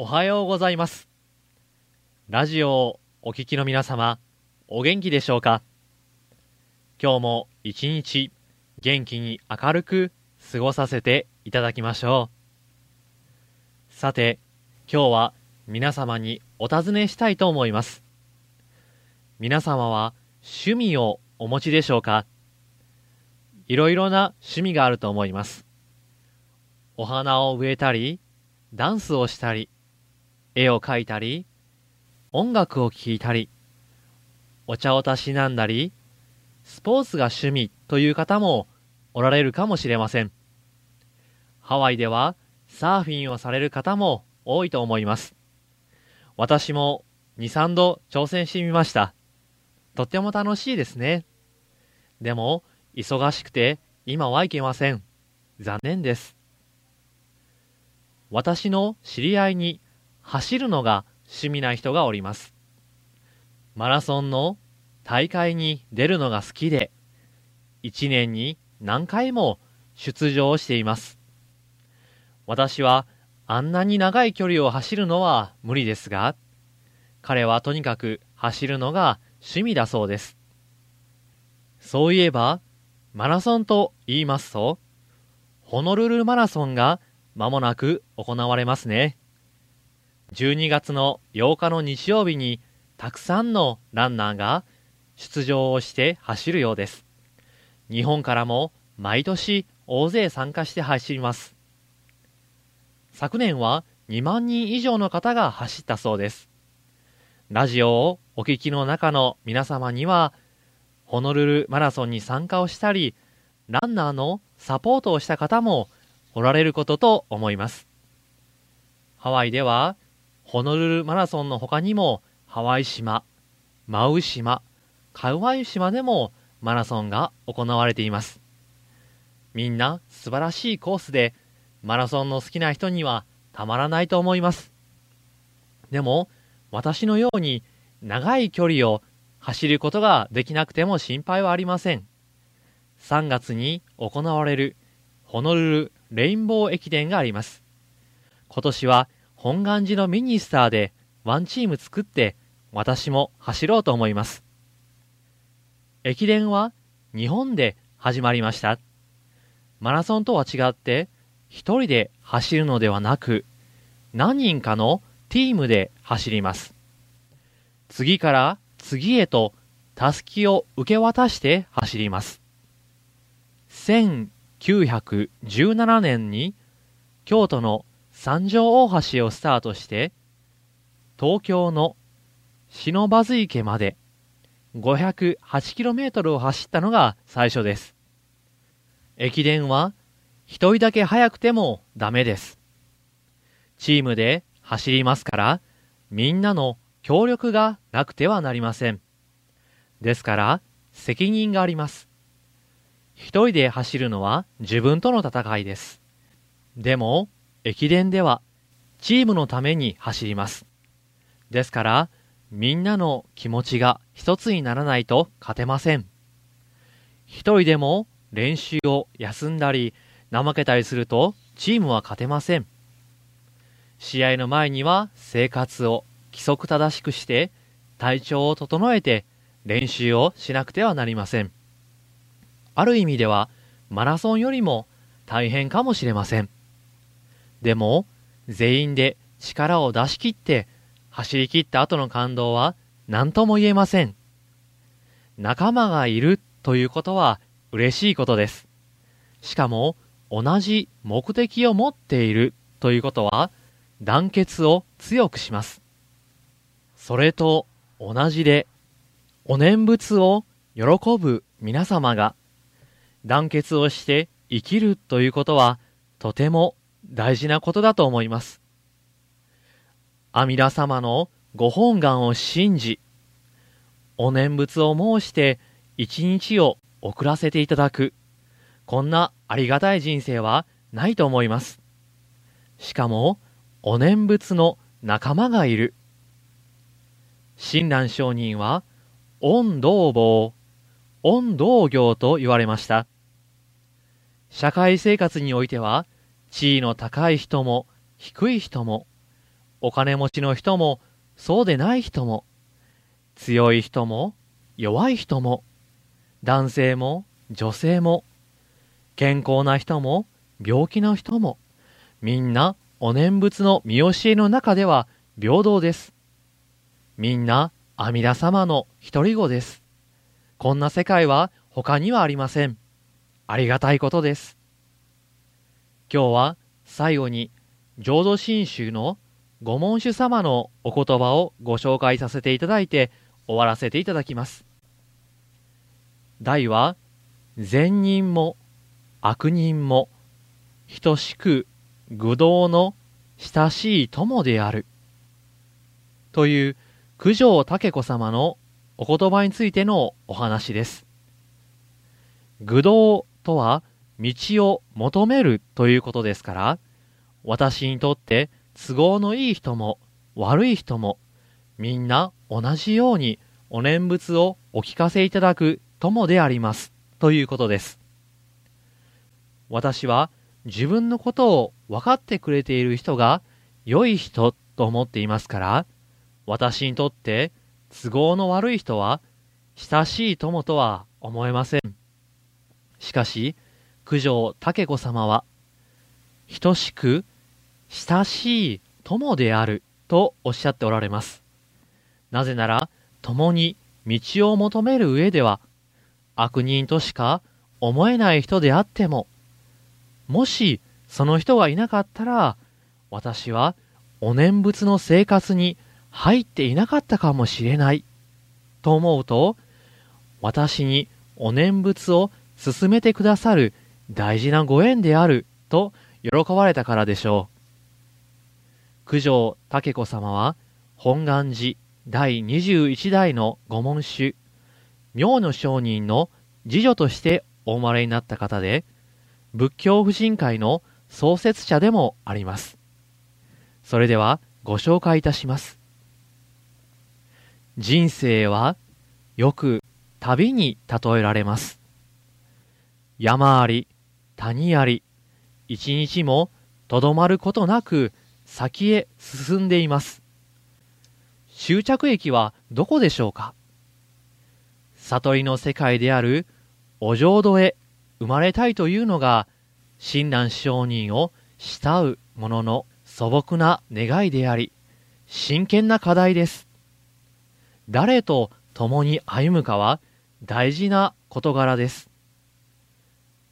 おはようございます。ラジオをお聞きの皆様、お元気でしょうか？今日も一日元気に明るく過ごさせていただきましょう。さて、今日は皆様にお尋ねしたいと思います。皆様は趣味をお持ちでしょうか？いろいろな趣味があると思います。お花を植えたり、ダンスをしたり、絵を描いたり、音楽を聴いたり、お茶をたしなんだり、スポーツが趣味という方もおられるかもしれません。ハワイではサーフィンをされる方も多いと思います。私も2、3度挑戦してみました。とっても楽しいですね。でも、忙しくて今は行けません。残念です。私の知り合いに走るのが趣味な人がおります。マラソンの大会に出るのが好きで、一年に何回も出場しています。私はあんなに長い距離を走るのは無理ですが、彼はとにかく走るのが趣味だそうです。そういえば、マラソンと言いますと、ホノルルマラソンが間もなく行われますね。12月の8日の日曜日にたくさんのランナーが出場をして走るようです。日本からも毎年大勢参加して走ります。昨年は2万人以上の方が走ったそうです。ラジオをお聞きの中の皆様には、ホノルルマラソンに参加をしたり、ランナーのサポートをした方もおられることと思います。ハワイでは、ホノルルマラソンの他にも、ハワイ島、マウ島、カウアイ島でもマラソンが行われています。みんな素晴らしいコースで、マラソンの好きな人にはたまらないと思います。でも、私のように長い距離を走ることができなくても心配はありません。3月に行われるホノルルレインボー駅伝があります。今年は本願寺のミニスターでワンチーム作って私も走ろうと思います。駅伝は日本で始まりました。マラソンとは違って一人で走るのではなく何人かのチームで走ります。次から次へとたすきを受け渡して走ります。1917年に京都の三条大橋をスタートして東京の篠津池まで 508km を走ったのが最初です。駅伝は一人だけ速くてもダメです。チームで走りますからみんなの協力がなくてはなりません。ですから責任があります。一人で走るのは自分との戦いです。でも、駅伝ではチームのために走ります。ですから、みんなの気持ちが一つにならないと勝てません。一人でも練習を休んだり、怠けたりするとチームは勝てません。試合の前には生活を規則正しくして体調を整えて練習をしなくてはなりません。ある意味ではマラソンよりも大変かもしれません。でも全員で力を出し切って走り切った後の感動は何とも言えません。仲間がいるということは嬉しいことです。しかも同じ目的を持っているということは団結を強くします。それと同じで、お念仏を喜ぶ皆様が団結をして生きるということはとても大事なことだと思います。阿弥陀様のご本願を信じ、お念仏を申して一日を送らせていただく、こんなありがたい人生はないと思います。しかも、お念仏の仲間がいる。親鸞上人は、恩道坊、恩道行と言われました。社会生活においては、地位の高い人も低い人も、お金持ちの人も、そうでない人も、強い人も、弱い人も、男性も、女性も、健康な人も、病気の人も、みんなお念仏の見教えの中では平等です。みんな阿弥陀様の一人子です。こんな世界は他にはありません。ありがたいことです。今日は最後に浄土真宗の御門主様のお言葉をご紹介させていただいて終わらせていただきます。題は、善人も悪人も等しく愚道の親しい友である。という九条武子様のお言葉についてのお話です。愚道とは道を求めるということですから、私にとって都合のいい人も悪い人もみんな同じようにお念仏をお聞かせいただく友でありますということです。私は自分のことを分かってくれている人が良い人と思っていますから、私にとって都合の悪い人は親しい友とは思えません。しかし、九条武子様は、等しく親しい友であるとおっしゃっておられます。なぜなら、共に道を求める上では、悪人としか思えない人であっても、もしその人がいなかったら、私はお念仏の生活に入っていなかったかもしれない。と思うと、私にお念仏を進めてくださる大事なご縁であると喜ばれたからでしょう。九条武子様は本願寺第21代の御門主、明の上人の次女としてお生まれになった方で、仏教婦人会の創設者でもあります。それではご紹介いたします。人生はよく旅に例えられます。山あり、谷あり、一日もとどまることなく先へ進んでいます。終着駅はどこでしょうか？悟りの世界であるお浄土へ生まれたいというのが、親鸞上人を慕う者の素朴な願いであり、真剣な課題です。誰と共に歩むかは大事な事柄です。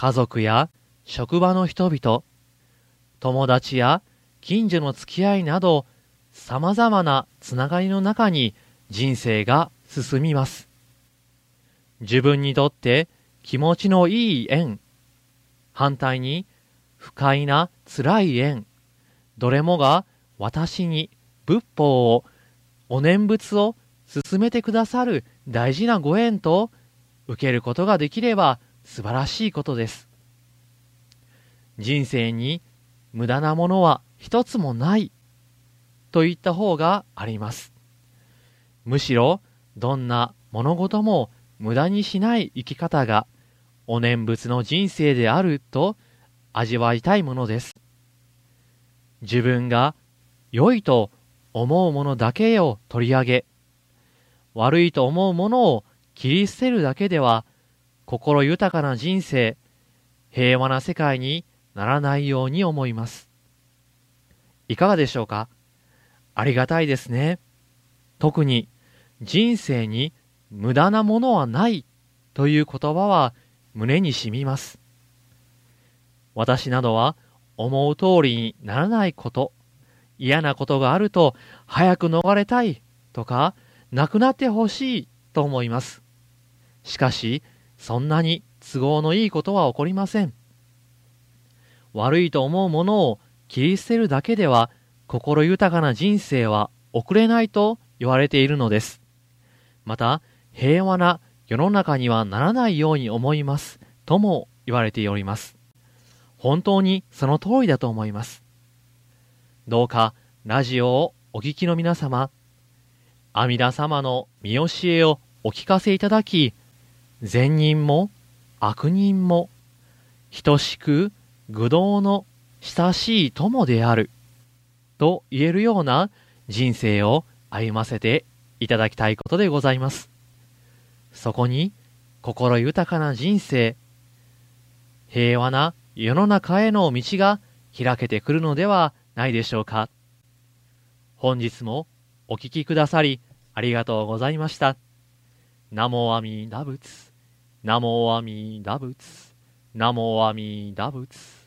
家族や職場の人々、友達や近所の付き合いなど、様々なつながりの中に人生が進みます。自分にとって気持ちのいい縁、反対に不快な辛い縁、どれもが私に仏法を、お念仏を進めてくださる大事なご縁と受けることができれば素晴らしいことです。人生に無駄なものは一つもないと言った方があります。むしろどんな物事も無駄にしない生き方がお念仏の人生であると味わいたいものです。自分が良いと思うものだけを取り上げ、悪いと思うものを切り捨てるだけでは、心豊かな人生、平和な世界にならないように思います。いかがでしょうか？ありがたいですね。特に人生に無駄なものはないという言葉は胸に染みます。私などは思う通りにならないこと、嫌なことがあると早く逃れたいとか、なくなってほしいと思います。しかし、そんなに都合のいいことは起こりません。悪いと思うものを切り捨てるだけでは、心豊かな人生は送れないと言われているのです。また、平和な世の中にはならないように思います。とも言われております。本当にその通りだと思います。どうか、ラジオをお聞きの皆様、阿弥陀様の見教えをお聞かせいただき、善人も悪人も、等しく愚道の親しい友である、と言えるような人生を歩ませていただきたいことでございます。そこに心豊かな人生、平和な世の中への道が開けてくるのではないでしょうか。本日もお聴きくださりありがとうございました。ナモアミダ仏、ナモアミダ仏、ナモアミダ仏。